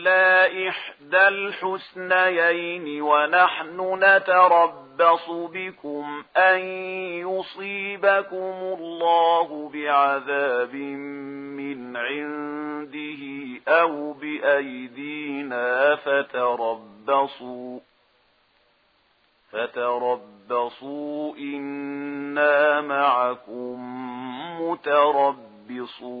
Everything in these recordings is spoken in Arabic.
إلا إحدى الحسنيين ونحن نتربص بكم أن يصيبكم الله بعذاب من عنده أو بأيدينا فتربصوا فتربصوا إنا معكم متربصون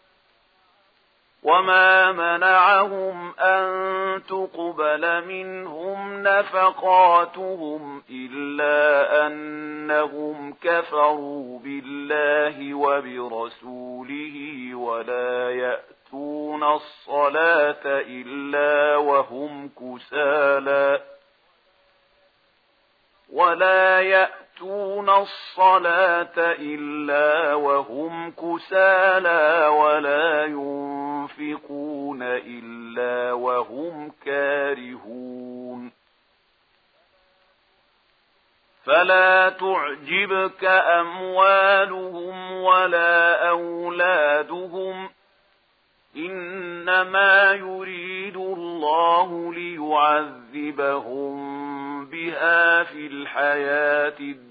وما منعهم أن تقبل منهم نفقاتهم إلا أنهم كفروا بالله وبرسوله ولا يأتون الصلاة إلا وهم كسالا ولا يأتون يأتون الصلاة إلا وهم كسالا ولا ينفقون إلا وهم كارهون فلا تعجبك أموالهم ولا أولادهم إنما يريد الله ليعذبهم بها في الحياة الدنيا